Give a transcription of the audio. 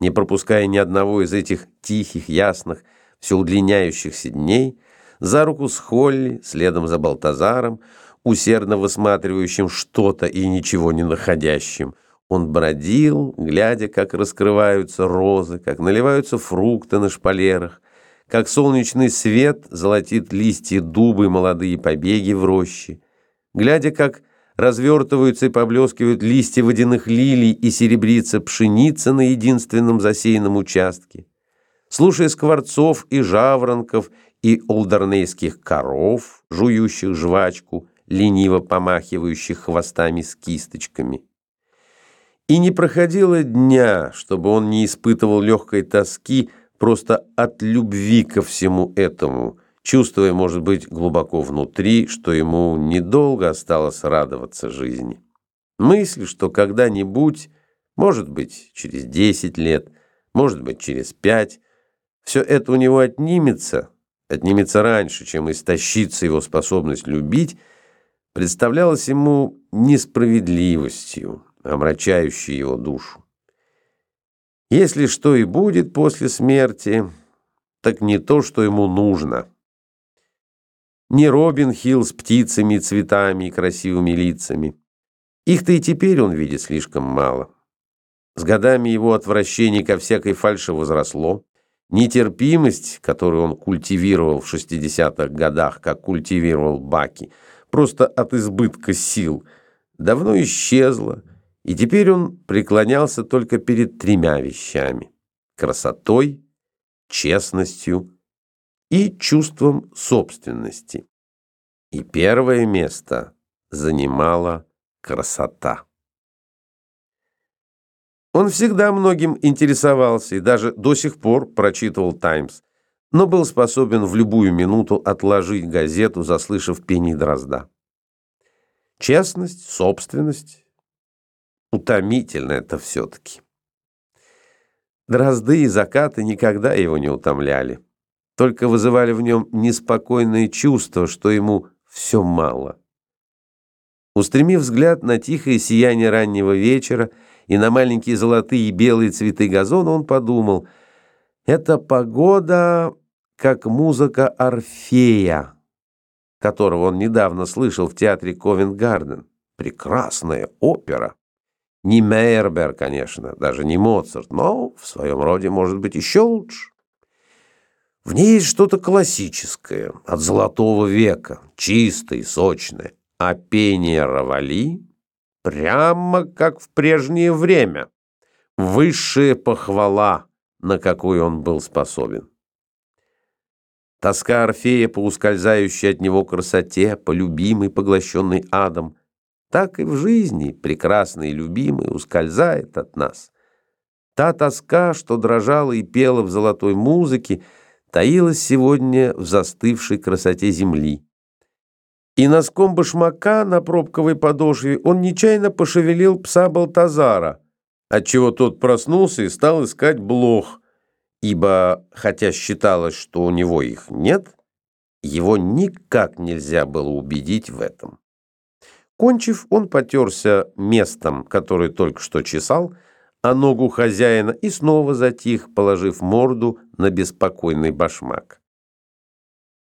Не пропуская ни одного из этих тихих, ясных, все удлиняющихся дней, за руку с Холли, следом за Балтазаром, усердно высматривающим что-то и ничего не находящим, он бродил, глядя, как раскрываются розы, как наливаются фрукты на шпалерах, как солнечный свет золотит листья дубы и молодые побеги в роще, глядя, как развертываются и поблескивают листья водяных лилий и серебрится пшеница на единственном засеянном участке, слушая скворцов и жаворонков и олдернейских коров, жующих жвачку, лениво помахивающих хвостами с кисточками. И не проходило дня, чтобы он не испытывал легкой тоски просто от любви ко всему этому – чувствуя, может быть, глубоко внутри, что ему недолго осталось радоваться жизни. Мысль, что когда-нибудь, может быть, через 10 лет, может быть, через 5, все это у него отнимется, отнимется раньше, чем истощится его способность любить, представлялась ему несправедливостью, омрачающей его душу. Если что и будет после смерти, так не то, что ему нужно – не Робин Хилл с птицами, цветами и красивыми лицами. Их-то и теперь он видит слишком мало. С годами его отвращение ко всякой фальше возросло. Нетерпимость, которую он культивировал в 60-х годах, как культивировал Баки, просто от избытка сил, давно исчезла, и теперь он преклонялся только перед тремя вещами – красотой, честностью и чувством собственности. И первое место занимала красота. Он всегда многим интересовался и даже до сих пор прочитывал «Таймс», но был способен в любую минуту отложить газету, заслышав пение дрозда. Честность, собственность. Утомительно это все-таки. Дрозды и закаты никогда его не утомляли только вызывали в нем неспокойное чувство, что ему все мало. Устремив взгляд на тихое сияние раннего вечера и на маленькие золотые и белые цветы газона, он подумал, «Это погода, как музыка Орфея, которого он недавно слышал в театре Ковент-Гарден. Прекрасная опера. Не Мейербер, конечно, даже не Моцарт, но в своем роде может быть еще лучше. В ней есть что-то классическое, от золотого века, чистое и сочное. А пение Равали прямо как в прежнее время. Высшая похвала, на какую он был способен. Тоска Орфея по ускользающей от него красоте, по любимой, поглощенной адом, так и в жизни прекрасный и любимый ускользает от нас. Та тоска, что дрожала и пела в золотой музыке, таилась сегодня в застывшей красоте земли. И носком башмака на пробковой подошве он нечаянно пошевелил пса Балтазара, отчего тот проснулся и стал искать блох, ибо, хотя считалось, что у него их нет, его никак нельзя было убедить в этом. Кончив, он потерся местом, который только что чесал, а ногу хозяина и снова затих, положив морду на беспокойный башмак.